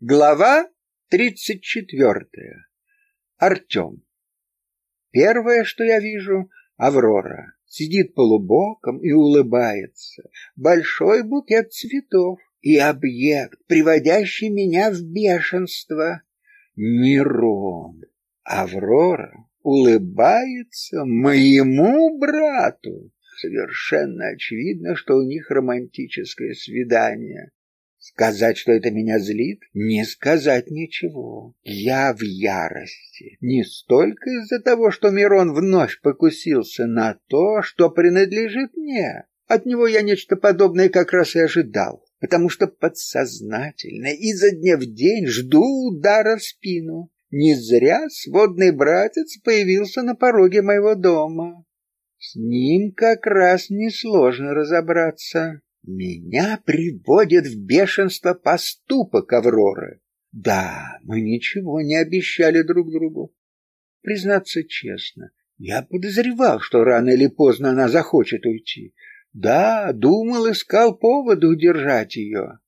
Глава тридцать четвертая. Артем. Первое, что я вижу, Аврора. Сидит полубоком и улыбается. Большой букет цветов и объект, приводящий меня в бешенство. Мирон. Аврора улыбается моему брату. Совершенно очевидно, что у них романтическое свидание. Сказать, что это меня злит, не сказать ничего. Я в ярости. Не столько из-за того, что Мирон вновь покусился на то, что принадлежит мне. От него я нечто подобное как раз и ожидал, потому что подсознательно изо дня в день жду удара в спину. Не зря сводный братец появился на пороге моего дома. С ним как раз несложно разобраться. Меня приводит в бешенство поступок Авроры. Да, мы ничего не обещали друг другу. Признаться честно, я подозревал, что рано или поздно она захочет уйти. Да, думал, искал повода удержать ее.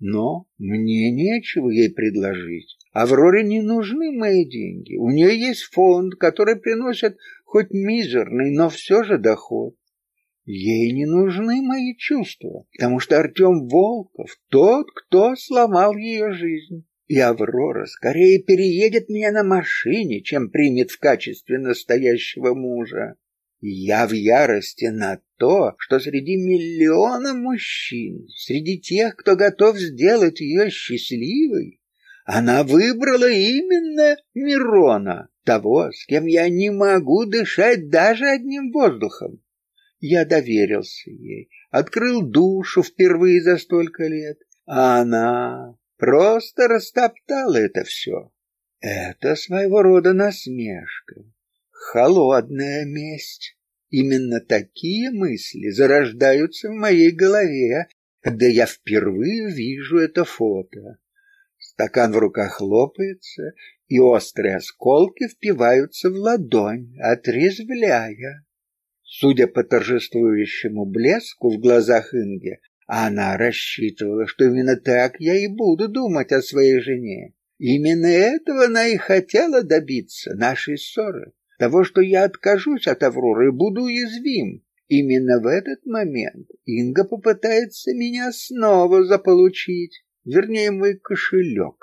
Но мне нечего ей предложить. Авроре не нужны мои деньги. У нее есть фонд, который приносит хоть мизерный, но все же доход. Ей не нужны мои чувства, потому что Артем Волков тот, кто сломал ее жизнь. И Аврора скорее переедет меня на машине, чем примет в качестве настоящего мужа. Я в ярости на то, что среди миллиона мужчин, среди тех, кто готов сделать ее счастливой, она выбрала именно Мирона, того, с кем я не могу дышать даже одним воздухом. Я доверился ей, открыл душу впервые за столько лет, а она просто растоптала это все. Это своего рода насмешка, холодная месть. Именно такие мысли зарождаются в моей голове, когда я впервые вижу это фото. Стакан в руках лопается, и острые осколки впиваются в ладонь, отрезвляя. Судя по торжествующему блеску в глазах Инги, она рассчитывала, что именно так я и буду думать о своей жене. Именно этого она и хотела добиться, нашей ссоры. Того, что я откажусь от Авроры и буду уязвим. Именно в этот момент Инга попытается меня снова заполучить, вернее, мой кошелек.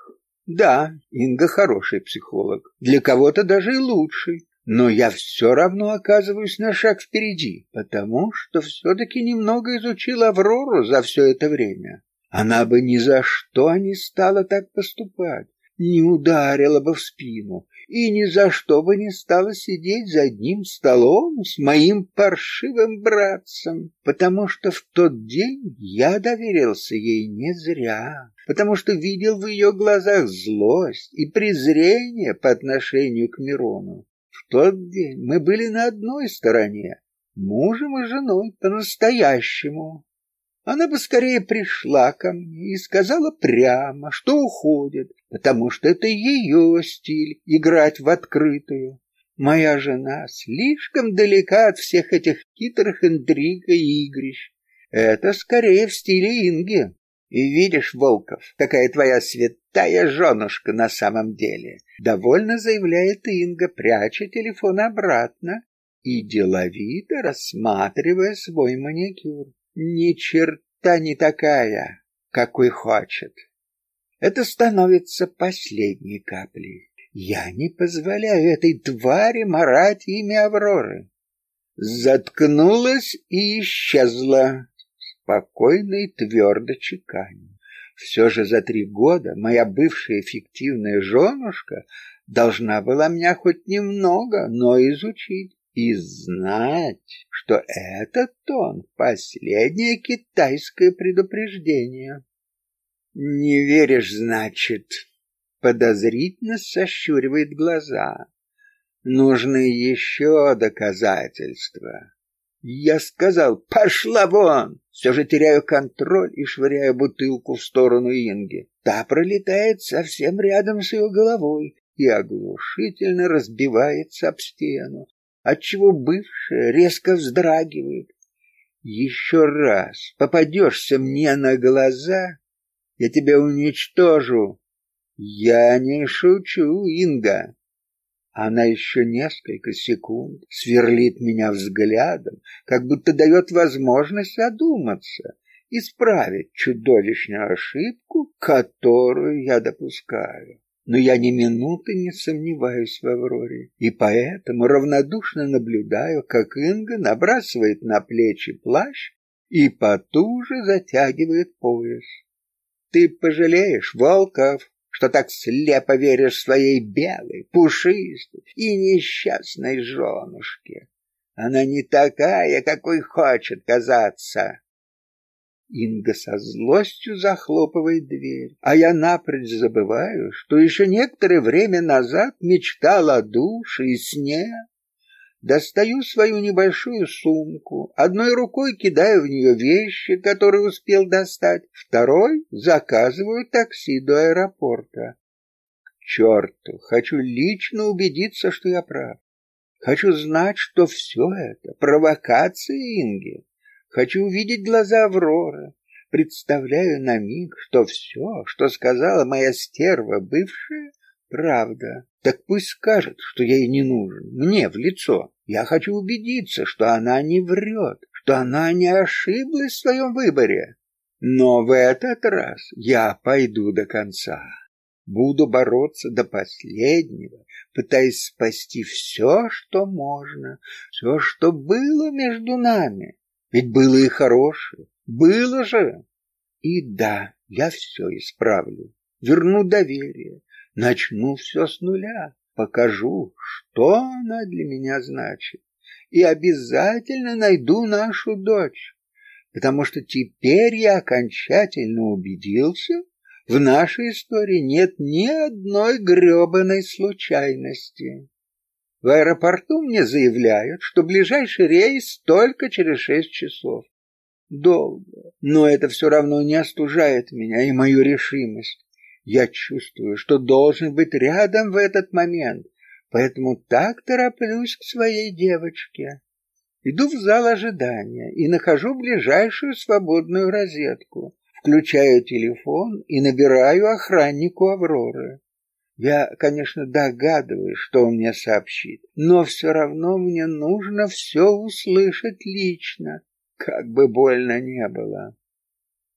Да, Инга хороший психолог, для кого-то даже и лучший но я все равно оказываюсь на шаг впереди, потому что все-таки немного изучил Аврору за все это время. Она бы ни за что не стала так поступать, не ударила бы в спину и ни за что бы не стала сидеть за одним столом с моим паршивым братцем, потому что в тот день я доверился ей не зря, потому что видел в ее глазах злость и презрение по отношению к Мирону тот день мы были на одной стороне, мужем и женой по-настоящему. Она бы скорее пришла ко мне и сказала прямо, что уходит, потому что это ее стиль играть в открытую. Моя жена слишком далека от всех этих хитрых интриг и игрищ. Это скорее в стиле Инги. И видишь, Волков, какая твоя святая женушка на самом деле. Довольно заявляет Инга, пряча телефон обратно и деловито рассматривая свой маникюр. Ни черта не такая, какой хочет. Это становится последней каплей. Я не позволяю этой твари марать имя Авроры. Заткнулась и исчезла спокойно и твердо чеканью. Все же за три года моя бывшая фиктивная женушка должна была меня хоть немного, но изучить и знать, что этот тон — последнее китайское предупреждение. «Не веришь, значит?» — подозрительно сощуривает глаза. «Нужны еще доказательства». Я сказал «Пошла вон!» Все же теряю контроль и швыряю бутылку в сторону Инги. Та пролетает совсем рядом с ее головой и оглушительно разбивается об стену, отчего бывшая резко вздрагивает. Еще раз попадешься мне на глаза, я тебя уничтожу. Я не шучу, Инга. Она еще несколько секунд сверлит меня взглядом, как будто дает возможность одуматься, исправить чудовищную ошибку, которую я допускаю. Но я ни минуты не сомневаюсь в Авроре, и поэтому равнодушно наблюдаю, как Инга набрасывает на плечи плащ и потуже затягивает пояс. Ты пожалеешь, Волков, что так слепо веришь своей белой, пушистой и несчастной женушке. Она не такая, какой хочет казаться. Инга со злостью захлопывает дверь, а я напрочь забываю, что еще некоторое время назад мечтал о душе и сне. Достаю свою небольшую сумку, одной рукой кидаю в нее вещи, которые успел достать, второй заказываю такси до аэропорта. К черту, хочу лично убедиться, что я прав. Хочу знать, что все это провокация Инги. Хочу увидеть глаза Авроры. Представляю на миг, что все, что сказала моя стерва бывшая, правда. Так пусть скажет, что я ей не нужен, мне в лицо. Я хочу убедиться, что она не врет, что она не ошиблась в своем выборе. Но в этот раз я пойду до конца. Буду бороться до последнего, пытаясь спасти все, что можно, все, что было между нами. Ведь было и хорошее, было же. И да, я все исправлю, верну доверие, начну все с нуля, покажу, что она для меня значит, и обязательно найду нашу дочь, потому что теперь я окончательно убедился, в нашей истории нет ни одной грёбаной случайности. В аэропорту мне заявляют, что ближайший рейс только через шесть часов. Долго, но это все равно не остужает меня и мою решимость. Я чувствую, что должен быть рядом в этот момент, поэтому так тороплюсь к своей девочке. Иду в зал ожидания и нахожу ближайшую свободную розетку, включаю телефон и набираю охраннику Авроры. Я, конечно, догадываюсь, что он мне сообщит, но все равно мне нужно все услышать лично, как бы больно не было.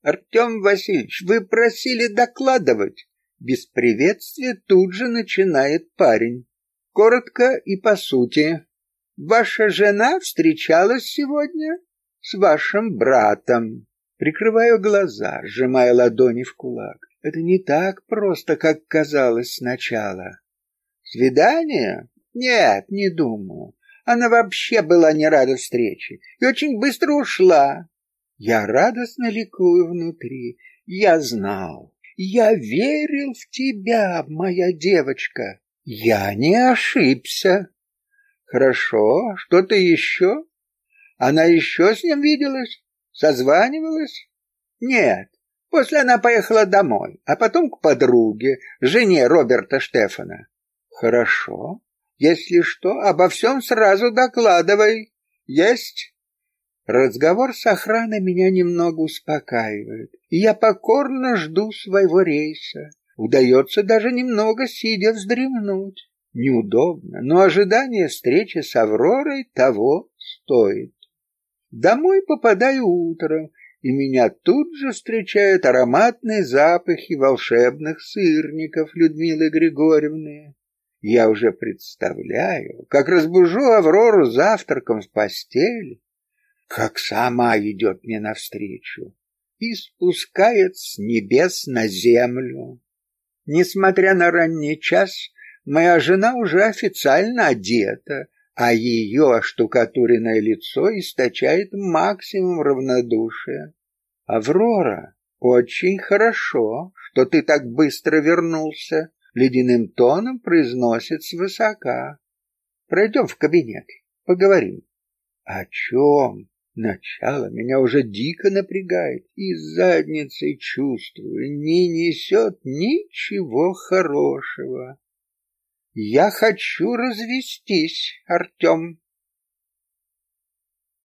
Артем Васильевич, вы просили докладывать. Без приветствия тут же начинает парень. Коротко и по сути. Ваша жена встречалась сегодня с вашим братом. Прикрываю глаза, сжимая ладони в кулак. Это не так просто, как казалось сначала. Свидание? Нет, не думаю. Она вообще была не рада встрече и очень быстро ушла. Я радостно ликую внутри. Я знал, я верил в тебя, моя девочка. Я не ошибся. Хорошо, что-то еще? Она еще с ним виделась? Созванивалась? Нет, После она поехала домой, а потом к подруге, жене Роберта Штефана. Хорошо. Если что, обо всем сразу докладывай. Есть? Разговор с охраной меня немного успокаивает, и я покорно жду своего рейса. Удается даже немного сидя вздремнуть. Неудобно, но ожидание встречи с Авророй того стоит. Домой попадаю утром и меня тут же встречают ароматные запахи волшебных сырников Людмилы Григорьевны. Я уже представляю, как разбужу Аврору завтраком в постели, как сама идет мне навстречу и спускает с небес на землю. Несмотря на ранний час, моя жена уже официально одета, а ее оштукатуренное лицо источает максимум равнодушия. «Аврора, очень хорошо, что ты так быстро вернулся», — ледяным тоном произносит свысока. «Пройдем в кабинет, поговорим». «О чем?» Начало меня уже дико напрягает, и задницей чувствую, не несет ничего хорошего. Я хочу развестись, Артем.